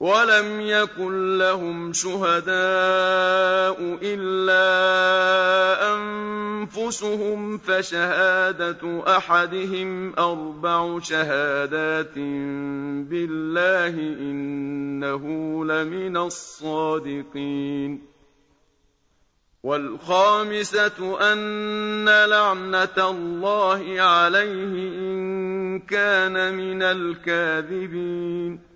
ولم يكن لهم شهداء إلا أنفسهم فشهادة أحدهم أربع شهادات بالله إنه لمن الصادقين. والخامسة أن لعنة الله عليه إن كان من الكاذبين.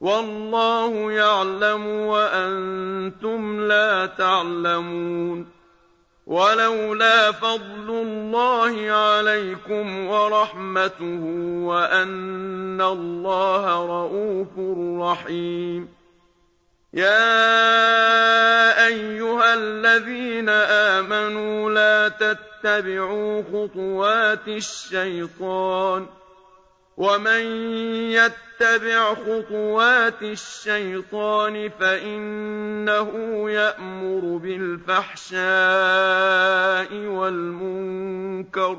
والله يعلم وأنتم لا تعلمون. ولولا فضل الله عليكم ورحمته وأن الله رؤوف رحيم. يا أيها الذين آمنوا لا تتبعوا خطوات الشيطان. ومن يتبع خطوات الشيطان فإنه يأمر بالفحشاء والمنكر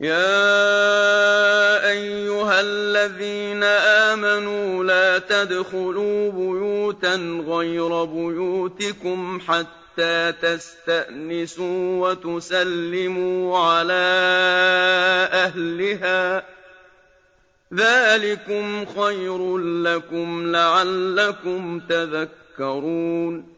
يا أيها الذين آمنوا لا تدخلوا بيوتا غير بيوتكم حتى تستأنسوا وتسلموا على أهلها ذلكم خير لكم لعلكم تذكرون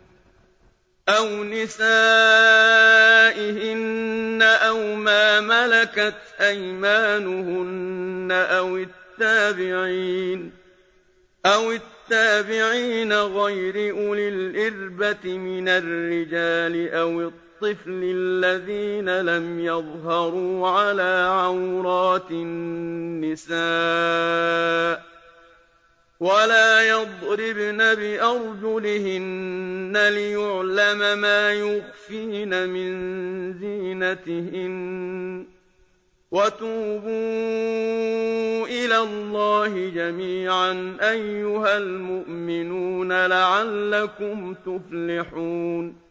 أَوْ نِسَائِهِنَّ أَوْ مَا مَلَكَتْ أَيْمَانُهُنَّ أَوِ التَّابِعِينَ أَوِ التَّابِعِينَ غَيْرِ أُولِي الْإِرْبَةِ مِنَ الرِّجَالِ أَوِ الطِّفْلِ الَّذِينَ لَمْ يَظْهَرُوا عَلَىٰ عَوْرَاتِ النِّسَاءِ وَلَا يَضْرِبْنَ بِأَرْجُلِهِنَّ لِيُعْلَمَ مَا يُخْفِينَ مِن زِينَتِهِنَّ ۚ. وَتُوبُوا إِلَى اللَّهِ جَمِيعًا أَيُّهَا الْمُؤْمِنُونَ لَعَلَّكُمْ تُفْلِحُونَ.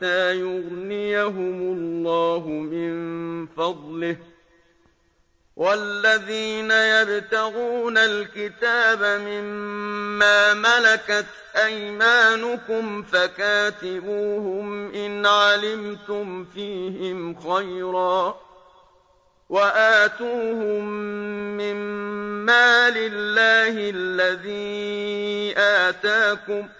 حَتَّىٰ يُغْنِيَهُمُ اللَّهُ مِن فَضْلِهِ ۗ وَالَّذِينَ يَبْتَغُونَ الْكِتَابَ مِمَّا مَلَكَتْ أَيْمَانُكُمْ فَكَاتِبُوهُمْ إِنْ عَلِمْتُمْ فِيهِمْ خَيْرًا ۖ وَآتُوهُم مِّن مَّالِ اللَّهِ الَّذِي آتَاكُمْ ۚ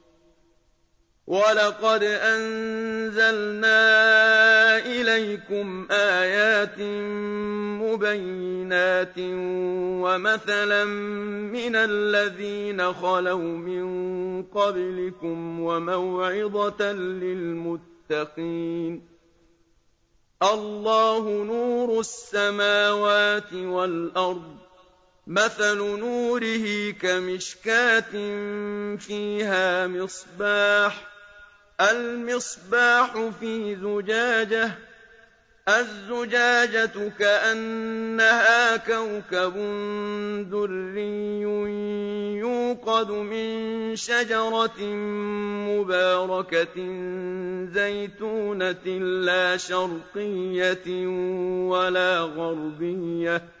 وَلَقَدْ أَنزَلْنَا إِلَيْكُمْ آيَاتٍ مُّبَيِّنَاتٍ وَمَثَلًا مِّنَ الَّذِينَ خَلَوْا مِن قَبْلِكُمْ وَمَوْعِظَةً لِّلْمُتَّقِينَ اللَّهُ نُورُ السَّمَاوَاتِ وَالْأَرْضِ ۚ مَثَلُ نُورِهِ كَمِشْكَاةٍ فِيهَا مِصْبَاحٌ الْمِصْبَاحُ فِي زُجَاجَةٍ الزُّجَاجَةُ كَأَنَّهَا كَوْكَبٌ دُرِّيٌّ يُوقَدُ مِن شَجَرَةٍ مُّبَارَكَةٍ زَيْتُونَةٍ لَّا شَرْقِيَّةٍ وَلَا غَرْبِيَّةٍ.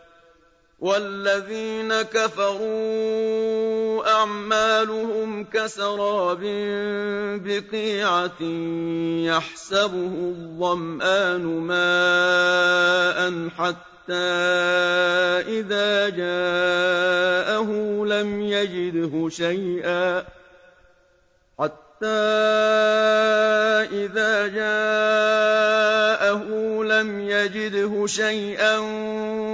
وَالَّذِينَ كَفَرُوا أَعْمَالُهُمْ كَسَرَابٍ بِقِيعَةٍ يَحْسَبُهُ الظَّمْآنُ مَاءً حَتَّىٰ إِذَا جَاءَهُ لَمْ يَجِدْهُ شَيْئًا حَتَّىٰ إِذَا جَاءَهُ لَمْ يَجِدْهُ شَيْئًا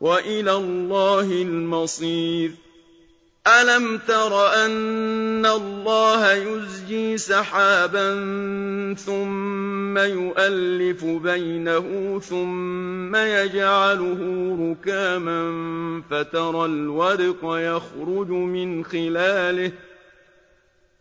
وَإِلَى اللَّهِ الْمَصِيرُ. أَلَمْ تَرَ أَنَّ اللَّهَ يُزْجِي سَحَابًا ثُمَّ يُؤَلِّفُ بَيْنَهُ ثُمَّ يَجْعَلُهُ رُكَامًا فَتَرَى الْوَدْقَ يَخْرُجُ مِنْ خِلَالِهِ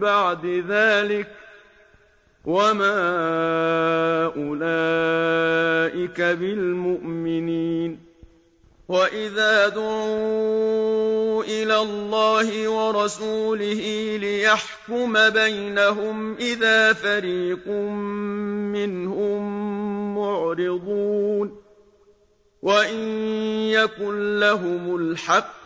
بعد ذلك وما أولئك بالمؤمنين وإذا دعوا إلى الله ورسوله ليحكم بينهم إذا فريق منهم معرضون وإن يكن لهم الحق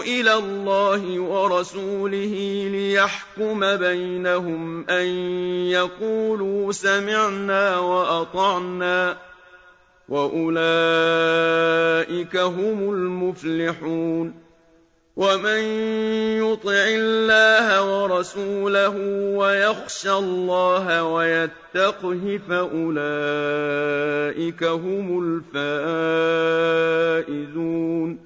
إلى الله ورسوله ليحكم بينهم أن يقولوا سمعنا وأطعنا وأولئك هم المفلحون ومن يطع الله ورسوله ويخشى الله ويتقه فأولئك هم الفائزون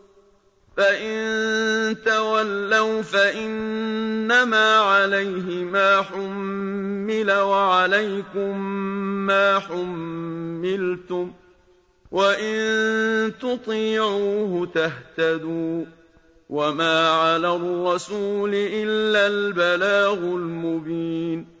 فَإِن تَوَلَّوْا فَإِنَّمَا عَلَيْهِ مَا حُمِّلَ وَعَلَيْكُم مَّا حُمِّلْتُمْ ۖ وَإِن تُطِيعُوهُ تَهْتَدُوا وما على الرسول إلا البلاغ المبين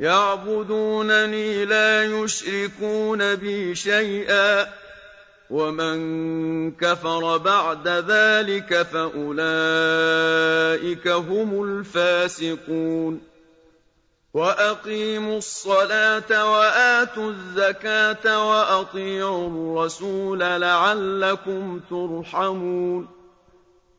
يعبدونني لا يشركون بي شيئا ومن كفر بعد ذلك فأولئك هم الفاسقون. وأقيموا الصلاة وآتوا الزكاة وأطيعوا الرسول لعلكم ترحمون.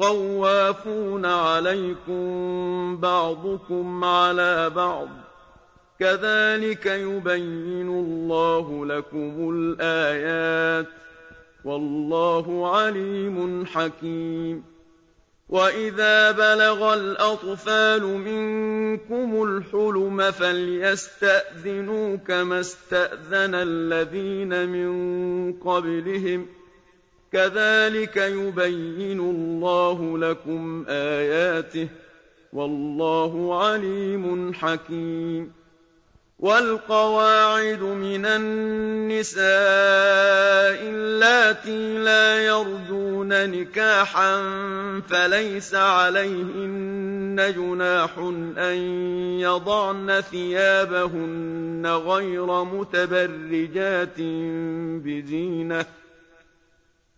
طوافون عليكم بعضكم على بعض كَذَٰلِكَ يُبَيِّنُ اللَّهُ لَكُمُ الْآيَاتِ ۚ وَاللَّهُ عَلِيمٌ حَكِيمٌ. وَإِذَا بَلَغَ الْأَطْفَالُ مِنكُمُ الْحُلُمَ فَلْيَسْتَأْذِنُوا كَمَا اسْتَأْذَنَ الَّذِينَ مِن قَبْلِهِمْ ۚ كَذَٰلِكَ يُبَيِّنُ اللَّهُ لَكُمْ آيَاتِهِ ۗ وَاللَّهُ عَلِيمٌ حَكِيمٌ. وَالْقَوَاعِدُ مِنَ النِّسَاءِ اللَّاتِي لَا يَرْجُونَ نِكَاحًا فَلَيْسَ عَلَيْهِنَّ جُنَاحٌ أَن يَضَعْنَ ثِيَابَهُنَّ غَيْرَ مُتَبَرِّجَاتٍ بِزِينَةٍ ۖ.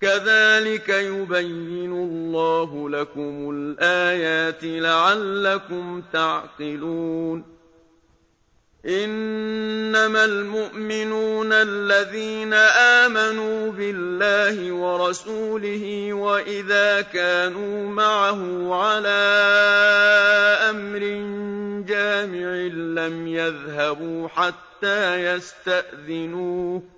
كَذَٰلِكَ يُبَيِّنُ اللَّهُ لَكُمُ الْآيَاتِ لَعَلَّكُمْ تَعْقِلُونَ. إِنَّمَا الْمُؤْمِنُونَ الَّذِينَ آمَنُوا بِاللَّهِ وَرَسُولِهِ وَإِذَا كَانُوا مَعَهُ عَلَىٰ أَمْرٍ جَامِعٍ لَّمْ يَذْهَبُوا حَتَّىٰ يَسْتَأْذِنُوهُ.